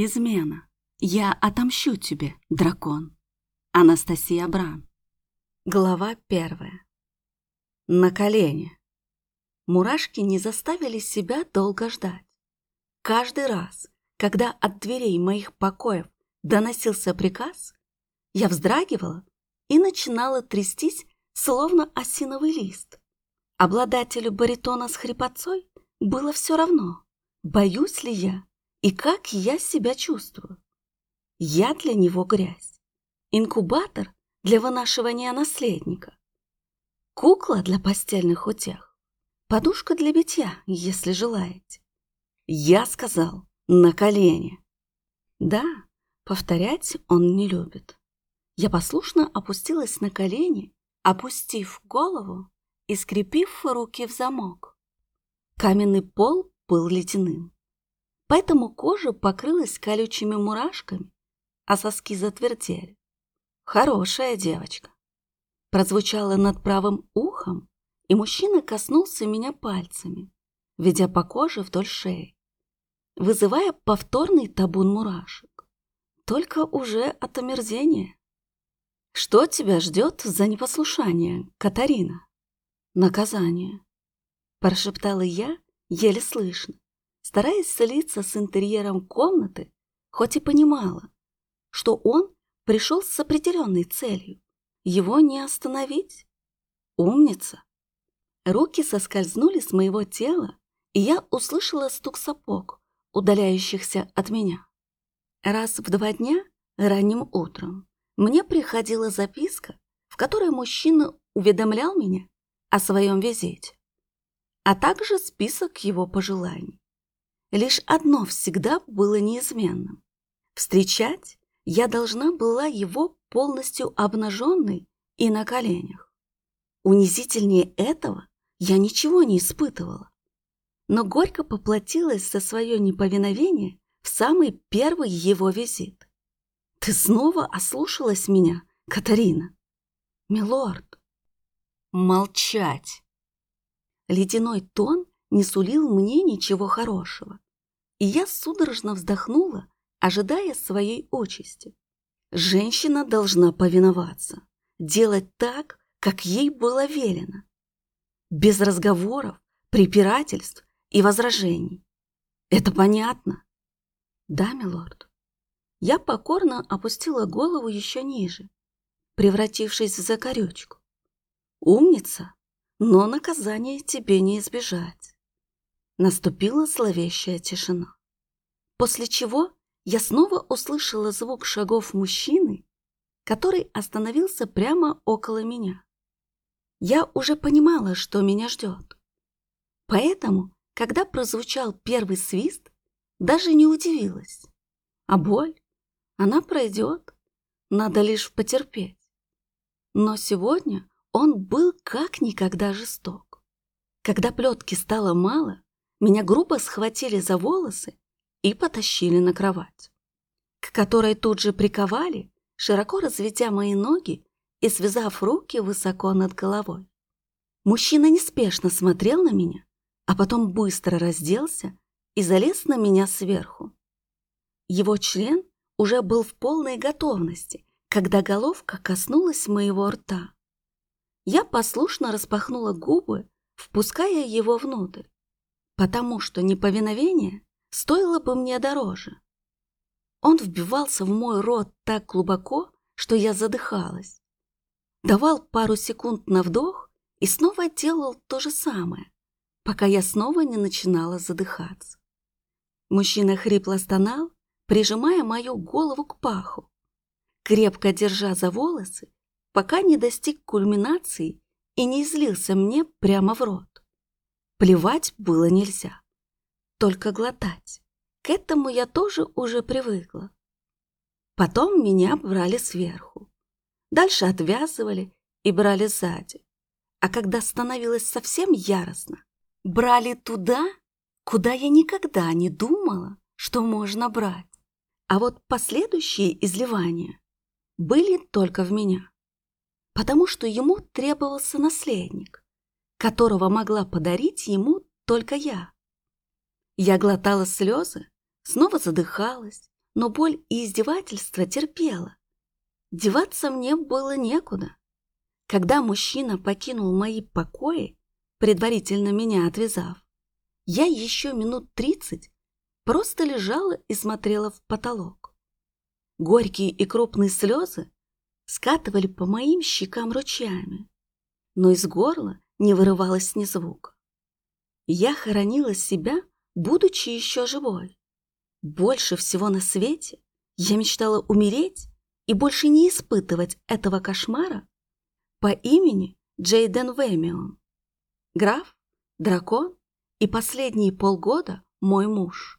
Измена. Я отомщу тебе, дракон. Анастасия Бран. Глава первая. На колени. Мурашки не заставили себя долго ждать. Каждый раз, когда от дверей моих покоев доносился приказ, я вздрагивала и начинала трястись, словно осиновый лист. Обладателю баритона с хрипотцой было все равно, боюсь ли я и как я себя чувствую. Я для него грязь, инкубатор для вынашивания наследника, кукла для постельных утех, подушка для битья, если желаете. Я сказал на колени. Да, повторять он не любит. Я послушно опустилась на колени, опустив голову и скрепив руки в замок. Каменный пол был ледяным, поэтому кожа покрылась колючими мурашками, а соски затвердели. Хорошая девочка. Прозвучало над правым ухом, и мужчина коснулся меня пальцами, ведя по коже вдоль шеи, вызывая повторный табун мурашек, только уже от омерзения. Что тебя ждет за непослушание, Катарина? Наказание. Прошептала я, еле слышно, стараясь слиться с интерьером комнаты, хоть и понимала, что он пришел с определенной целью. Его не остановить. Умница. Руки соскользнули с моего тела, и я услышала стук сапог, удаляющихся от меня. Раз в два дня, ранним утром, мне приходила записка, в которой мужчина уведомлял меня о своем визите, а также список его пожеланий. Лишь одно всегда было неизменным. Встречать я должна была его полностью обнаженной и на коленях. Унизительнее этого я ничего не испытывала. Но горько поплатилась за свое неповиновение в самый первый его визит. Ты снова ослушалась меня, Катарина. Милорд. Молчать. Ледяной тон не сулил мне ничего хорошего. И я судорожно вздохнула, ожидая своей участи. Женщина должна повиноваться, делать так, как ей было велено. Без разговоров, препирательств и возражений. Это понятно? Да, милорд. Я покорно опустила голову еще ниже, превратившись в закорючку. Умница, но наказание тебе не избежать. Наступила зловещая тишина. После чего я снова услышала звук шагов мужчины, который остановился прямо около меня. Я уже понимала, что меня ждет. Поэтому, когда прозвучал первый свист, даже не удивилась. А боль? Она пройдет, надо лишь потерпеть. Но сегодня он был как никогда жесток. Когда плетки стало мало, меня грубо схватили за волосы и потащили на кровать, к которой тут же приковали, широко разведя мои ноги и связав руки высоко над головой. Мужчина неспешно смотрел на меня, а потом быстро разделся и залез на меня сверху. Его член уже был в полной готовности, когда головка коснулась моего рта. Я послушно распахнула губы, впуская его внутрь, потому что неповиновение стоило бы мне дороже. Он вбивался в мой рот так глубоко, что я задыхалась. Давал пару секунд на вдох и снова делал то же самое, пока я снова не начинала задыхаться. Мужчина хрипло стонал, прижимая мою голову к паху, крепко держа за волосы, пока не достиг кульминации и не излился мне прямо в рот. Плевать было нельзя, только глотать. К этому я тоже уже привыкла. Потом меня брали сверху, дальше отвязывали и брали сзади. А когда становилось совсем яростно, брали туда, куда я никогда не думала, что можно брать. А вот последующие изливания были только в меня, потому что ему требовался наследник, которого могла подарить ему только я. Я глотала слезы, снова задыхалась, но боль и издевательства терпела. Деваться мне было некуда. Когда мужчина покинул мои покои, предварительно меня отвязав, я еще минут тридцать просто лежала и смотрела в потолок. Горькие и крупные слезы скатывали по моим щекам ручьями, но из горла не вырывалось ни звука. Я хоронила себя, будучи еще живой. Больше всего на свете я мечтала умереть и больше не испытывать этого кошмара по имени Джейден Вэмион. Граф, дракон и последние полгода мой муж.